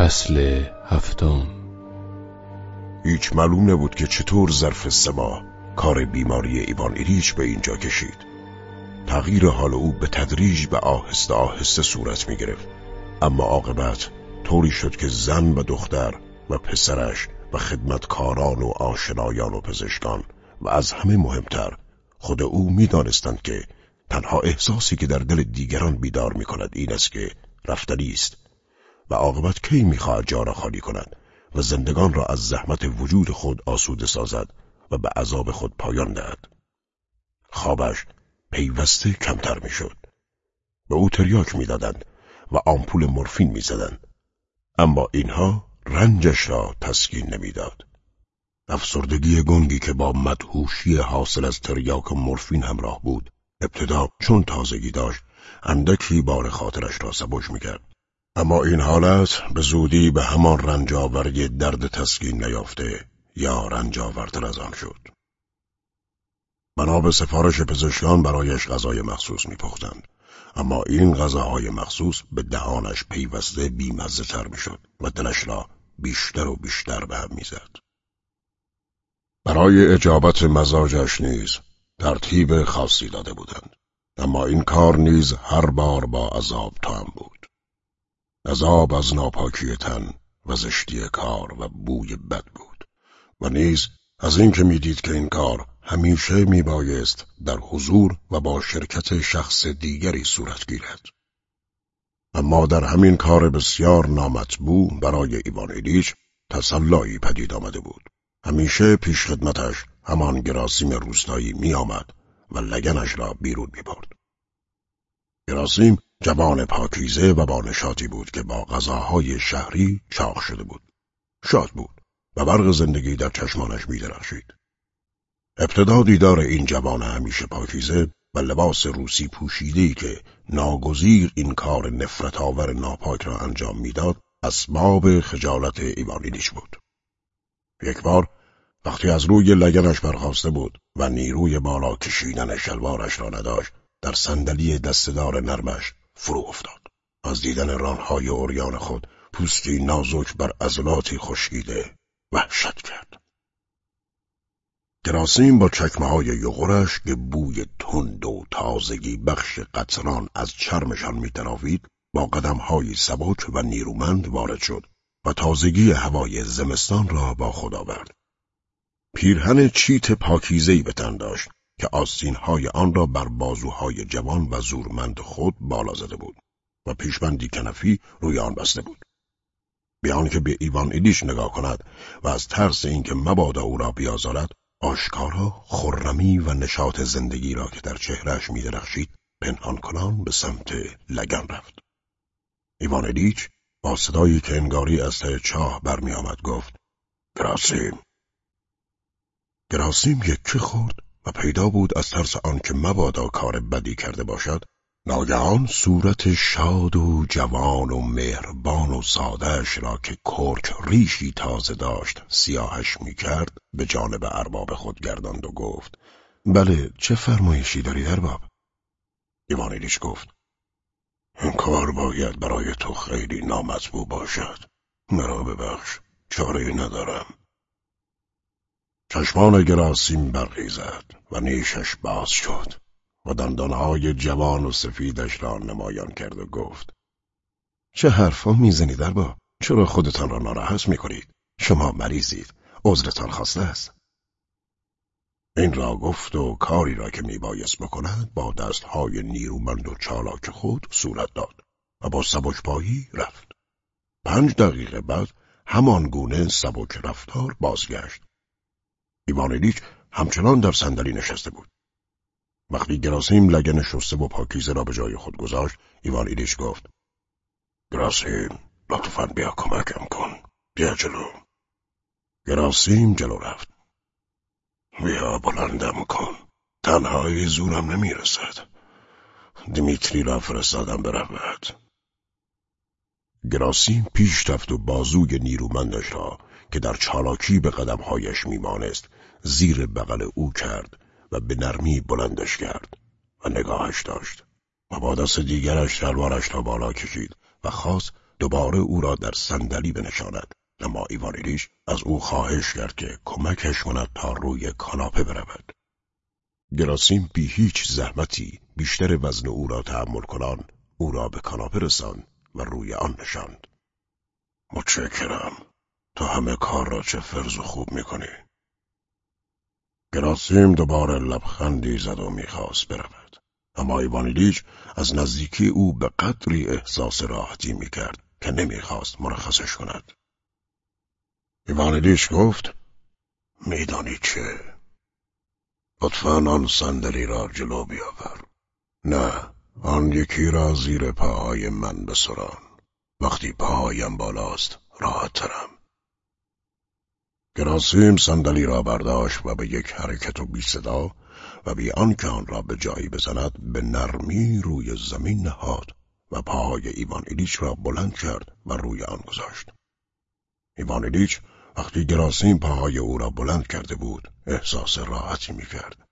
فصل هفتم. هیچ معلوم نبود که چطور ظرف سه کار بیماری ایوان ایریچ به اینجا کشید. تغییر حال او به تدریج و آهسته آهسته صورت می گرفت. اما عاقبت طوری شد که زن و دختر و پسرش و خدمتکاران و آشنایان و پزشکان و از همه مهمتر خود او می‌دانستند که تنها احساسی که در دل دیگران بیدار می کند این است که رفتنی است. و عاقبت کی می‌خواهد جا را خالی کند و زندگان را از زحمت وجود خود آسوده سازد و به عذاب خود پایان دهد. خوابش پیوسته کمتر می‌شد. به او تریاک می‌دادند و آمپول مورفین می‌زدند. اما اینها رنجش را تسکین نمی‌داد. افسردگی گنگی که با مدهوشی حاصل از تریاک مورفین همراه بود ابتدا چون تازگی داشت اندکی بار خاطرش را سبک می‌کرد. اما این حالت به زودی به همان رنجاوری درد تسکین نیافته یا رنجاورتر از آن شد. بنا به سفارش پزشکان برایش غذای مخصوص میپختند اما این غذاهای مخصوص به دهانش پیوسته بیمزه تر می‌شد و دلش را بیشتر و بیشتر به هم می‌زد. برای اجابت مزاجش نیز ترتیب خاصی داده بودند اما این کار نیز هر بار با عذاب تام بود. عذاب از ناپاکی تن و زشتی کار و بوی بد بود. و نیز از اینکه می‌دید که این کار همیشه میبایست در حضور و با شرکت شخص دیگری صورت گیرد. اما در همین کار بسیار نامطبوع برای ایوان ایلیچ تسلایی پدید آمده بود. همیشه پیش خدمتش همان گراسیم روستایی می آمد و لگنش را بیرون می برد. گراسیم جوان پاکیزه و با نشاطی بود که با غذاهای شهری چاق شده بود. شاد بود و برق زندگی در چشمانش میدرخشید. ابتدا دیدار این جوان همیشه پاکیزه و لباس روسی پوشیده‌ای که ناگزیر این کار نفرت آور ناپاک را انجام می‌داد اسباب خجالت ایوانیلیش بود. یک بار وقتی از روی لگنش برخواسته بود و نیروی بالا کشیدن شلوارش را نداشت در صندلی دستدار نرمش فرو افتاد. از دیدن رانهای اوریان خود پوستی نازک بر عضلاتی خشکیده وحشت کرد. گراسیم با چکمه های یغورش که بوی تند و تازگی بخش قطران از چرمشان میتراوید با قدمهایی سبک و نیرومند وارد شد و تازگی هوای زمستان را با خود آورد. پیرهن چیت پاکیزهی به تن داشت که آستینهای آن را بر بازوهای جوان و زورمند خود بالا زده بود و پیشبندی کنفی روی آن بسته بود. بیان که به ایوان ایلیش نگاه کند و از ترس اینکه مبادا او را بیازارد آشکارا خرمی و نشاط زندگی را که در چهرش میدرخشید پنهان کنان به سمت لگن رفت. ایوان ایلیچ با صدایی که انگاری از ته چاه برمیآمد گفت گراسیم گراسیم یکی خورد و پیدا بود از ترس آنکه مبادا کار بدی کرده باشد ناگهان صورت شاد و جوان و مهربان و سادهش را که کرک ریشی تازه داشت سیاهش می‌کرد به جانب ارباب خود گرداند و گفت بله چه فرمایشی داری ارباب؟ ایوانیلیش گفت این کار باید برای تو خیلی نامطبوع باشد. مرا ببخش چاره ندارم. چشمان گراسیم برقی زد و نیشش باز شد و دندانهای جوان و سفیدش را نمایان کرد و گفت چه حرفا می‌زنی در با؟ چرا خودتان را ناراحت می‌کنید؟ شما مریضید عذرتان خواسته است این را گفت و کاری را که میبایست بکند با دستهای نیرومند و چالاک خود صورت داد و با سبک پایی رفت پنج دقیقه بعد همان گونه سبک رفتار بازگشت ایوانیلیچ همچنان در صندلی نشسته بود. وقتی گراسیم لگن شسته و پاکیزه را به جای خود گذاشت، ایوان ایلیچ گفت گراسیم لطفا بیا کمکم کن. بیا جلو. گراسیم جلو رفت. بیا بلندم کن. تنهایی زورم نمی‌رسد. دیمیتری را فرستادم برود. گراسیم پیش رفت و بازوی نیرومندش را که در چالاکی به قدمهایش میمانست زیر بغل او کرد و به نرمی بلندش کرد و نگاهش داشت و با دست دیگرش شلوارش را بالا کشید و خواست دوباره او را در صندلی بنشاند. اما ایوانیلیش از او خواهش کرد که کمکش کند تا روی کاناپه برود. گراسیم بی هیچ زحمتی بیشتر وزن او را تحمل کنان او را به کاناپه رساند و روی آن نشاند. متشکرم. تو همه کار را چه فرز و خوب می‌کنی؟ گراسیم دوباره لبخندی زد و می‌خواست برود. اما ایوانیلیچ از نزدیکی او به قدری احساس راحتی می‌کرد که نمی‌خواست مرخصش کند. ایوانیلیچ گفت میدانی چه؟ لطفا آن صندلی را جلو بیاور. نه آن یکی را زیر پاهای من بسران. وقتی پاهایم بالاست راحت ترم گراسیم صندلی را برداشت و به یک حرکت و بی صدا و بی آنکه آن را به جایی بزند به نرمی روی زمین نهاد و پاهای ایوان ایلیچ را بلند کرد و روی آن گذاشت. ایوان ایلیچ وقتی گراسیم پاهای او را بلند کرده بود احساس راحتی می کرد.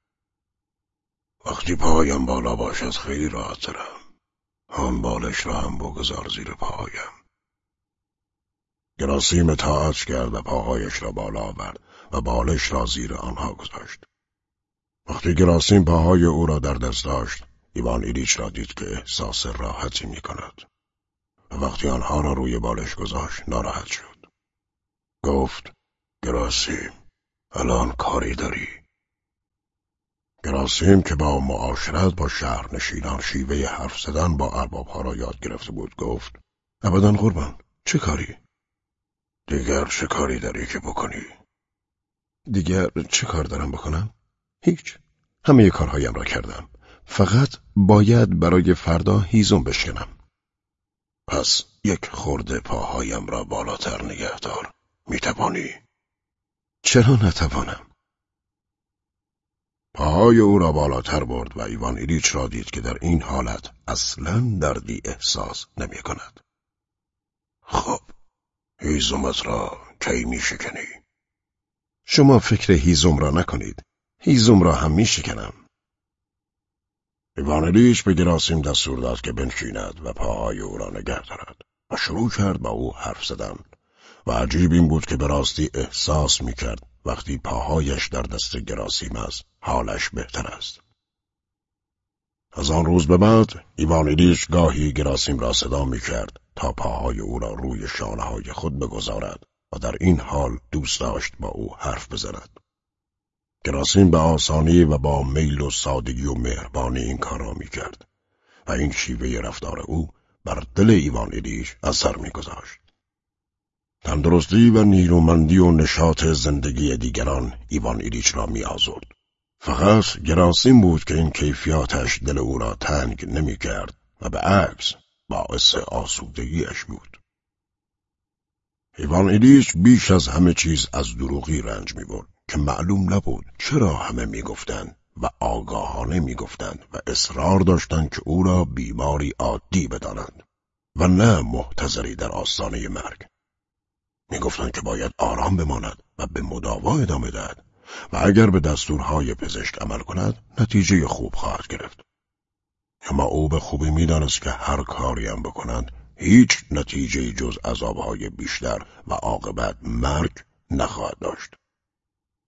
وقتی پاهایم بالا باشد خیلی راحت. آن بالش را هم بگذار زیر پاهایم. گراسیم اطاعت کرد و پاهایش را بالا آورد و بالش را زیر آنها گذاشت. وقتی گراسیم پاهای او را در دست داشت، ایوان ایلیچ را دید که احساس راحتی می کند. و وقتی آنها را روی بالش گذاشت ناراحت شد. گفت گراسیم الان کاری داری. گراسیم که با معاشرت با شهر نشینان شیوه حرف زدن با اربابها را یاد گرفته بود گفت ابدا قربان چه کاری؟ دیگر چه کاری داری که بکنی؟ دیگر چه کار دارم بکنم؟ هیچ همه کارهایم را کردم فقط باید برای فردا هیزم بشکنم پس یک خورده پاهایم را بالاتر نگه دار می‌توانی؟ چرا نتوانم؟ پاهای او را بالاتر برد و ایوان ایلیچ را دید که در این حالت اصلا دردی احساس نمی کند. خب هیزمت را کی می شکنی؟ شما فکر هیزم را نکنید. هیزم را هم می شکنم. ایوانلیش به گراسیم دستور داد که بنشیند و پاهای او را نگه دارد و شروع کرد با او حرف زدن و عجیب این بود که به راستی احساس می کرد وقتی پاهایش در دست گراسیم است حالش بهتر است. از آن روز به بعد ایوانیلیش گاهی گراسیم را صدا می کرد تا پاهای او را روی شانه های خود بگذارد و در این حال دوست داشت با او حرف بزند. گراسیم به آسانی و با میل و سادگی و مهربانی این کار را می کرد و این شیوه رفتار او بر دل ایوان ایلیش اثر می گذاشت. تندرستی و نیرومندی و نشاط زندگی دیگران ایوان ایلیچ را می آزرد. فقط گراسیم بود که این کیفیاتش دل او را تنگ نمی کرد و به عکس باعث آسودگیش بود. ایوان ایلیچ بیش از همه چیز از دروغی رنج می برد که معلوم نبود چرا همه می گفتن و آگاهانه می گفتن و اصرار داشتند که او را بیماری عادی بدانند و نه محتضری در آستانه مرگ. می گفتند که باید آرام بماند و به مداوا ادامه دهد و اگر به دستورهای پزشک عمل کند نتیجه خوب خواهد گرفت. اما او به خوبی می‌دانست که هر کاری هم بکنند هیچ نتیجه جز عذابهای بیشتر و عاقبت مرگ نخواهد داشت.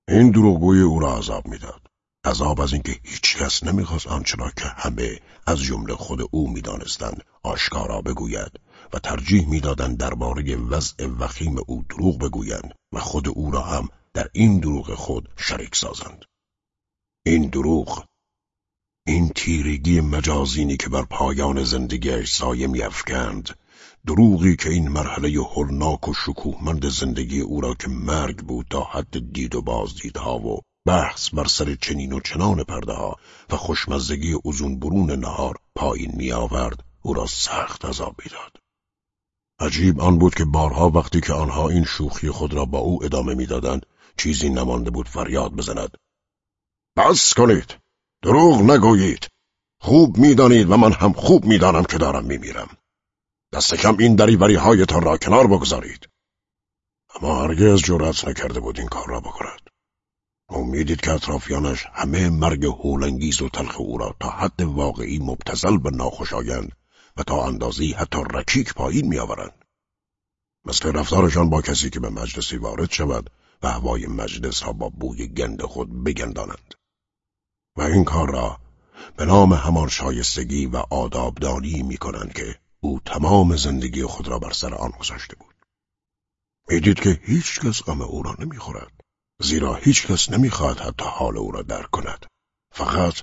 این دروغگوی او را عذاب می‌داد. عذاب از اینکه هیچ کس نمی‌خواست آنچه را که همه از جمله خود او می‌دانستند آشکارا بگوید و ترجیح می‌دادند درباره وضع وخیم او دروغ بگویند و خود او را هم در این دروغ خود شریک سازند. این دروغ این تیرگی مجازینی که بر پایان زندگیش سایه میافکند دروغی که این مرحله هولناک و شکوهمند زندگی او را که مرگ بود تا حد دید و بازدیدها و بحث بر سر چنین و چنان پرده ها و خوشمزگی ازون برون نهار پایین می آورد او را سخت عذاب می‌داد. عجیب آن بود که بارها وقتی که آنها این شوخی خود را با او ادامه می‌دادند چیزی نمانده بود فریاد بزند بس کنید دروغ نگویید. خوب می‌دانید و من هم خوب می‌دانم که دارم میمیرم. دست کم این دریوری هایتان را کنار بگذارید. اما هرگز جرأت نکرده بود این کار را بکند. او می‌دید که اطرافیانش همه مرگ هولانگیز و تلخ او را تا حد واقعی مبتزل به ناخوشایند و تا اندازی حتی رکیک پایین میآورند. مثل رفتارشان با کسی که به مجلسی وارد شود و هوای مجلس را با بوی گند خود بگندانند. و این کار را به نام همان شایستگی و آدابدانی می کنند که او تمام زندگی خود را بر سر آن گذاشته بود. می‌دید که هیچ کس غم او را نمی‌خورد زیرا هیچ کس نمی‌خواهد حتی حال او را درک کند. فقط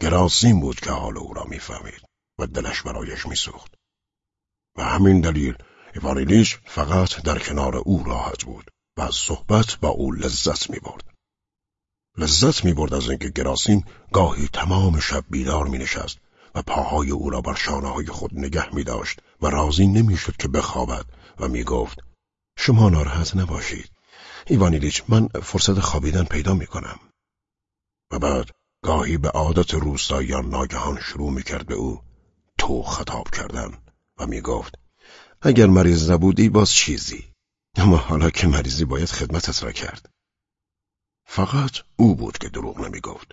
گراسیم بود که حال او را می‌فهمید و دلش برایش میسوخت. و همین دلیل ایوانیلیش فقط در کنار او راحت بود و صحبت با او لذت می‌برد. لذت می‌برد از اینکه گراسیم گاهی تمام شب بیدار مینشست و پاهای او را بر شانه های خود نگه می داشت و راضی نمی‌شد که بخوابد و می گفت شما ناراحت نباشید. ایوانیلیچ من فرصت خوابیدن پیدا می کنم و بعد گاهی به عادت روستاییان ناگهان شروع می کرد به او تو خطاب کردن و می گفت اگر مریض نبودی باز چیزی؟ اما حالا که مریضی باید خدمتت را کرد. فقط او بود که دروغ نمی گفت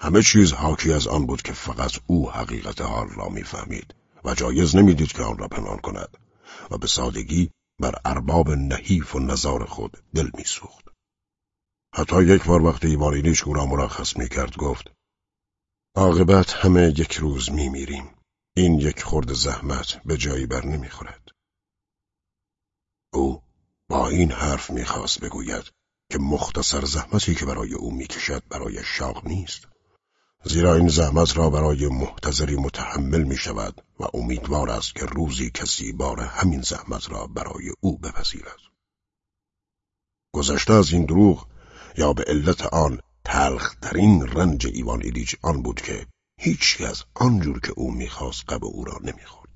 همه چیز حاکی از آن بود که فقط او حقیقت حال را می‌فهمید و جایز نمی‌دید که آن را پنهان کند و به سادگی بر ارباب نحیف و نظار خود دل میسوخت. حتی یک بار وقتی ایوانیلیش او را مرخص می‌کرد گفت عاقبت همه یک روز میمیریم. این یک خورد زحمت به جایی بر نمی‌خورد. او با این حرف می‌خواست بگوید که مختصر زحمتی که برای او می‌کشد برای شاق نیست زیرا این زحمت را برای محتضری متحمل می شود و امیدوار است که روزی کسی بار همین زحمت را برای او بپذیرد. گذشته از این دروغ یا به علت آن تلخترین رنج ایوان ایلیچ آن بود که هیچی از آنجور که او می‌خواست قب او را نمی‌خورد.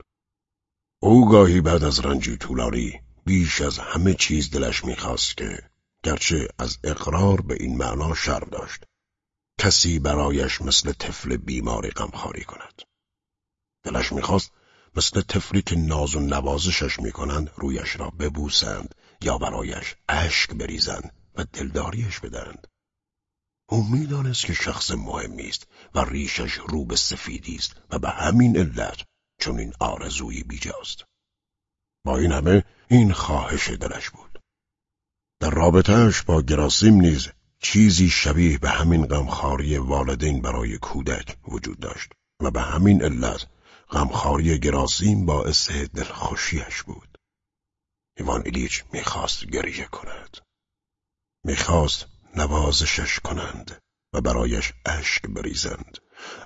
او گاهی بعد از رنجی طولانی بیش از همه چیز دلش می‌خواست که گرچه از اقرار به این معنا شرم داشت. کسی برایش مثل طفل بیماری غمخواری کند. دلش می‌خواست مثل طفلی که ناز و نوازشش می‌کنند رویش را ببوسند یا برایش اشک بریزند و دلداریش بدهند. او می‌دانست که شخص مهمی است و ریشش رو به سفیدی است و به همین علت چون این آرزویی بیجاست. با این همه این خواهش دلش بود. در رابطهش با گراسیم نیز چیزی شبیه به همین غمخواری والدین برای کودک وجود داشت و به همین علت غمخواری گراسیم باعث دلخوشیش بود. ایوان ایلیچ می‌خواست گریه کند. می‌خواست نوازشش کنند و برایش اشک بریزند.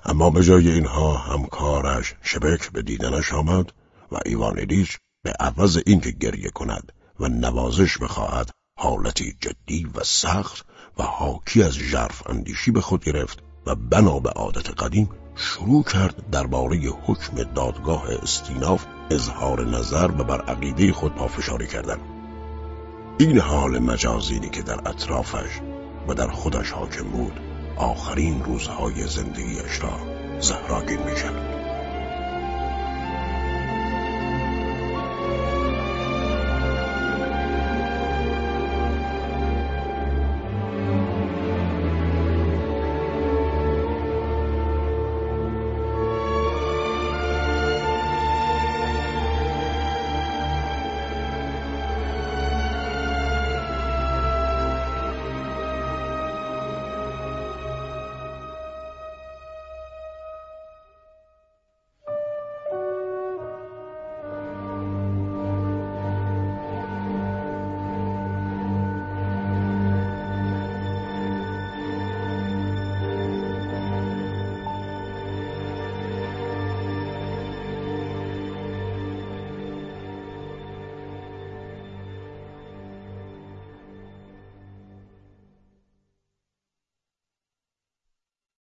اما به جای اینها همکارش شبک به دیدنش آمد و ایوان ایلیچ به عوض اینکه گریه کند و نوازش بخواهد حالتی جدی و سخت و حاکی از ژرف اندیشی به خود گرفت و بنا به عادت قدیم شروع کرد درباره حکم دادگاه استیناف اظهار نظر و بر عقیده خود پافشاری کردن. این حال مجازینی که در اطرافش و در خودش حاکم بود آخرین روزهای زندگیش را زهراگین می‌کرد.